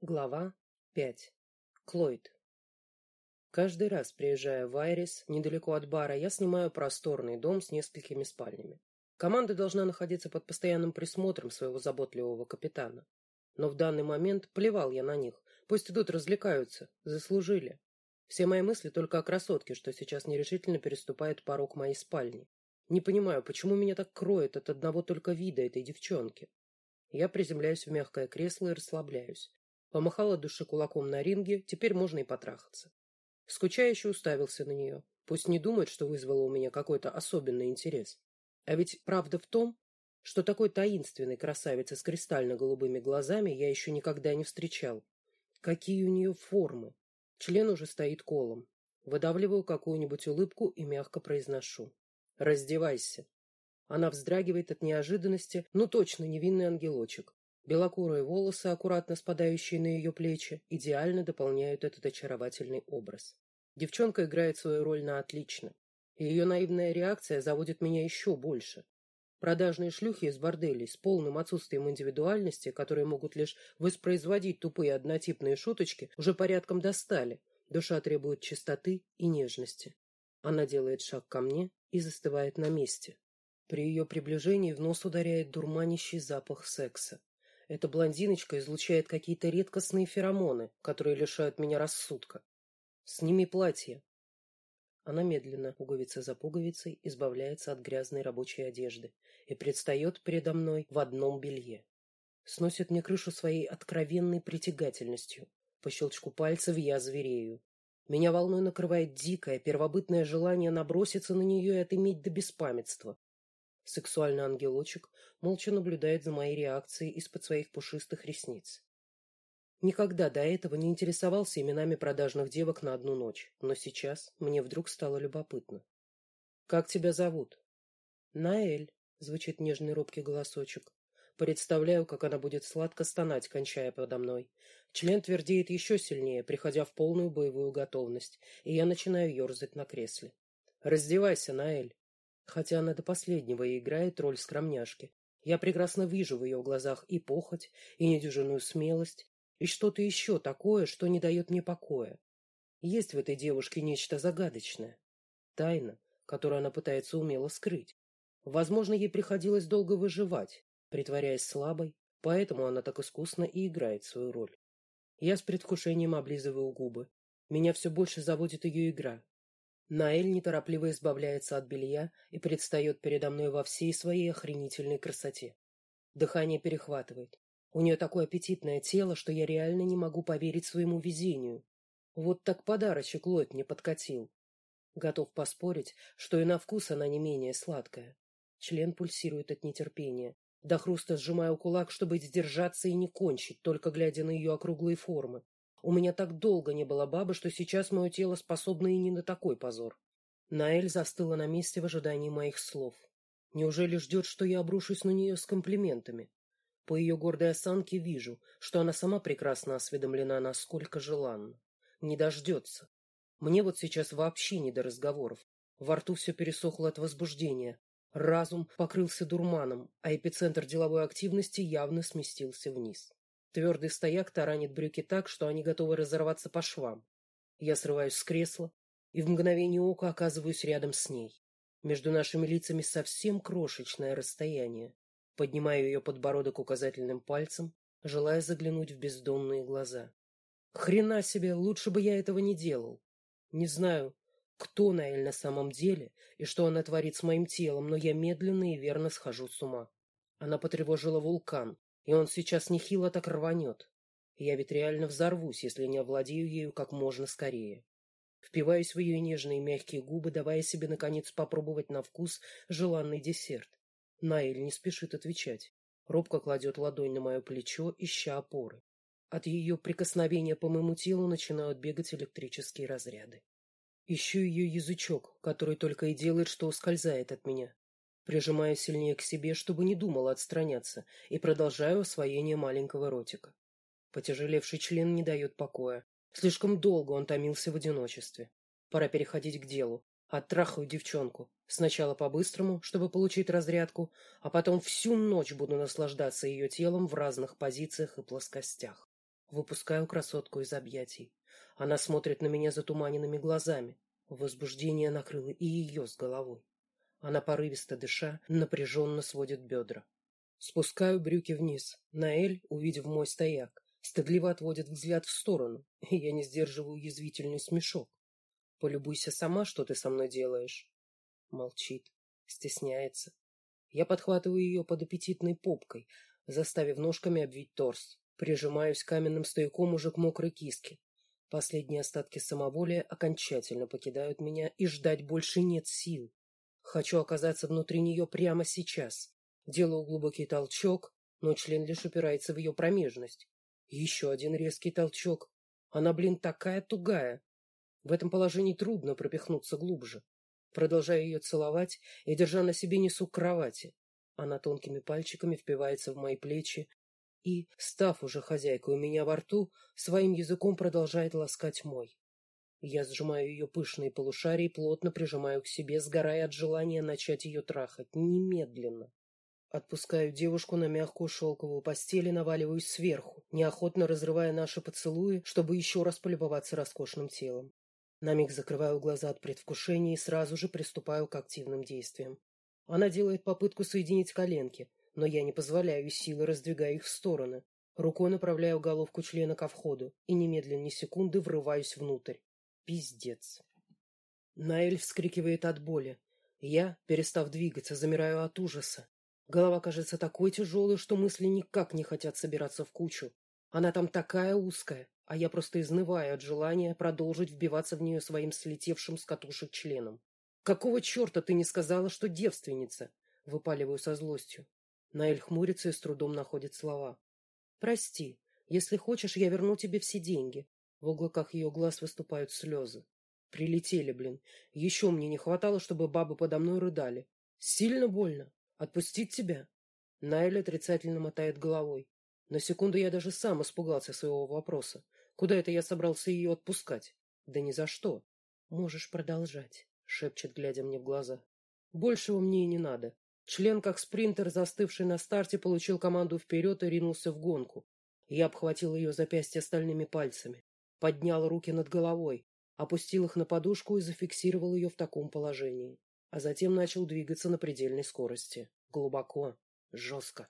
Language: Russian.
Глава 5. Клойд. Каждый раз, приезжая в Айрис, недалеко от бара, я снимаю просторный дом с несколькими спальнями. Команда должна находиться под постоянным присмотром своего заботливого капитана. Но в данный момент плевал я на них. Пусть идут развлекаются, заслужили. Все мои мысли только о красотке, что сейчас нерешительно переступает порог моей спальни. Не понимаю, почему меня так кроет от одного только вида этой девчонки. Я приземляюсь в мягкое кресло и расслабляюсь. Помахала душе кулаком на ринге, теперь можно и потрахаться. Скучающе уставился на нее. Пусть не думает, что вызвало у меня какой-то особенный интерес. А ведь правда в том, что такой таинственной красавицы с кристально-голубыми глазами я еще никогда не встречал. Какие у нее формы! Член уже стоит колом. Выдавливаю какую-нибудь улыбку и мягко произношу. «Раздевайся». Она вздрагивает от неожиданности, ну точно невинный ангелочек. Белокурые волосы, аккуратно спадающие на ее плечи, идеально дополняют этот очаровательный образ. Девчонка играет свою роль на отлично. И ее наивная реакция заводит меня еще больше. Продажные шлюхи из борделей с полным отсутствием индивидуальности, которые могут лишь воспроизводить тупые однотипные шуточки, уже порядком достали. Душа требует чистоты и нежности. Она делает шаг ко мне и застывает на месте. При ее приближении в нос ударяет дурманящий запах секса. Эта блондиночка излучает какие-то редкостные феромоны, которые лишают меня рассудка. Сними платье. Она медленно, пуговица за пуговицей, избавляется от грязной рабочей одежды и предстает передо мной в одном белье. Сносит мне крышу своей откровенной притягательностью. По щелчку пальцев я зверею. Меня волной накрывает дикое, первобытное желание наброситься на нее и отыметь до беспамятства. Сексуальный ангелочек молча наблюдает за моей реакцией из-под своих пушистых ресниц. Никогда до этого не интересовался именами продажных девок на одну ночь, но сейчас мне вдруг стало любопытно. Как тебя зовут? Наэль, звучит нежный робкий голосочек. Представляю, как она будет сладко стонать, кончая подо мной. Член твердеет еще сильнее, приходя в полную боевую готовность, и я начинаю ерзать на кресле. Раздевайся, Наэль. Хотя она до последнего и играет роль скромняшки. Я прекрасно вижу в ее глазах и похоть, и недюжинную смелость, и что-то еще такое, что не дает мне покоя. Есть в этой девушке нечто загадочное. Тайна, которую она пытается умело скрыть. Возможно, ей приходилось долго выживать, притворяясь слабой, поэтому она так искусно и играет свою роль. Я с предвкушением облизываю губы. Меня все больше заводит ее игра, Наэль неторопливо избавляется от белья и предстает передо мной во всей своей охренительной красоте. Дыхание перехватывает. У нее такое аппетитное тело, что я реально не могу поверить своему везению. Вот так подарочек Лойд мне подкатил. Готов поспорить, что и на вкус она не менее сладкая. Член пульсирует от нетерпения. До хруста сжимаю кулак, чтобы сдержаться и не кончить, только глядя на ее округлые формы. У меня так долго не было бабы, что сейчас мое тело способно и не на такой позор. Наэль застыла на месте в ожидании моих слов. Неужели ждет, что я обрушусь на нее с комплиментами? По ее гордой осанке вижу, что она сама прекрасно осведомлена, насколько желанна. Не дождется. Мне вот сейчас вообще не до разговоров. Во рту все пересохло от возбуждения. Разум покрылся дурманом, а эпицентр деловой активности явно сместился вниз. Твердый стояк таранит брюки так, что они готовы разорваться по швам. Я срываюсь с кресла и в мгновение ока оказываюсь рядом с ней. Между нашими лицами совсем крошечное расстояние. Поднимаю ее подбородок указательным пальцем, желая заглянуть в бездонные глаза. Хрена себе, лучше бы я этого не делал. Не знаю, кто Наэль на самом деле и что она творит с моим телом, но я медленно и верно схожу с ума. Она потревожила вулкан, и он сейчас нехило так рванет. Я ведь реально взорвусь, если не овладею ею как можно скорее. Впиваюсь в ее нежные мягкие губы, давая себе наконец попробовать на вкус желанный десерт. Наэль не спешит отвечать. Робко кладет ладонь на мое плечо, ища опоры. От ее прикосновения по моему телу начинают бегать электрические разряды. Ищу ее язычок, который только и делает, что ускользает от меня. Прижимаю сильнее к себе, чтобы не думала отстраняться, и продолжаю освоение маленького ротика. Потяжелевший член не дает покоя. Слишком долго он томился в одиночестве. Пора переходить к делу. Оттрахаю девчонку. Сначала по-быстрому, чтобы получить разрядку, а потом всю ночь буду наслаждаться ее телом в разных позициях и плоскостях. Выпускаю красотку из объятий. Она смотрит на меня затуманенными глазами. Возбуждение накрыло и ее с головой. Она порывисто дыша, напряженно сводит бедра. Спускаю брюки вниз. Наэль, увидев мой стояк, стыдливо отводит взгляд в сторону, и я не сдерживаю язвительный смешок. Полюбуйся сама, что ты со мной делаешь. Молчит, стесняется. Я подхватываю ее под аппетитной попкой, заставив ножками обвить торс. Прижимаюсь каменным стояком уже к мокрой киске. Последние остатки самоволия окончательно покидают меня, и ждать больше нет сил. Хочу оказаться внутри нее прямо сейчас. Делаю глубокий толчок, но член лишь упирается в ее промежность. Еще один резкий толчок. Она, блин, такая тугая. В этом положении трудно пропихнуться глубже. Продолжаю ее целовать и, держа на себе, несу к кровати. Она тонкими пальчиками впивается в мои плечи, и, став уже хозяйкой у меня во рту, своим языком продолжает ласкать мой. Я сжимаю ее пышные полушария и плотно прижимаю к себе, сгорая от желания начать ее трахать. Немедленно. Отпускаю девушку на мягкую шелковую постель и наваливаюсь сверху, неохотно разрывая наши поцелуи, чтобы еще раз полюбоваться роскошным телом. На миг закрываю глаза от предвкушения и сразу же приступаю к активным действиям. Она делает попытку соединить коленки, но я не позволяю силы, раздвигая их в стороны. Рукой направляю головку члена ко входу и немедленно ни секунды врываюсь внутрь. Пиздец. Наэль вскрикивает от боли. Я, перестав двигаться, замираю от ужаса. Голова кажется такой тяжелой, что мысли никак не хотят собираться в кучу. Она там такая узкая, а я просто изнываю от желания продолжить вбиваться в нее своим слетевшим с катушек членом. «Какого черта ты не сказала, что девственница?» Выпаливаю со злостью. Наэль хмурится и с трудом находит слова. «Прости. Если хочешь, я верну тебе все деньги». В уголках ее глаз выступают слезы. «Прилетели, блин. Еще мне не хватало, чтобы бабы подо мной рыдали. Сильно больно. Отпустить тебя?» Наэль отрицательно мотает головой. На секунду я даже сам испугался своего вопроса. Куда это я собрался ее отпускать? Да ни за что. «Можешь продолжать», — шепчет, глядя мне в глаза. «Большего мне и не надо. Член, как спринтер, застывший на старте, получил команду вперед и ринулся в гонку. Я обхватил ее запястье стальными пальцами, поднял руки над головой, опустил их на подушку и зафиксировал ее в таком положении, а затем начал двигаться на предельной скорости. Глубоко, жестко.